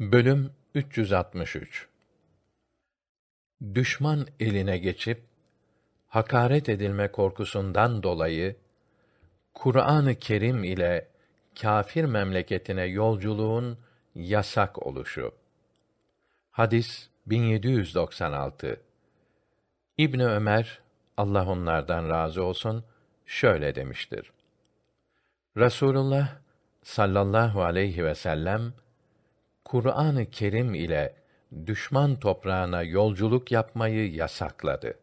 Bölüm 363 Düşman eline geçip hakaret edilme korkusundan dolayı Kur'an-ı Kerim ile kâfir memleketine yolculuğun yasak oluşu. Hadis 1796. İbn Ömer Allah onlardan razı olsun şöyle demiştir. Rasulullah sallallahu aleyhi ve sellem Kur'an-ı Kerim ile düşman toprağına yolculuk yapmayı yasakladı.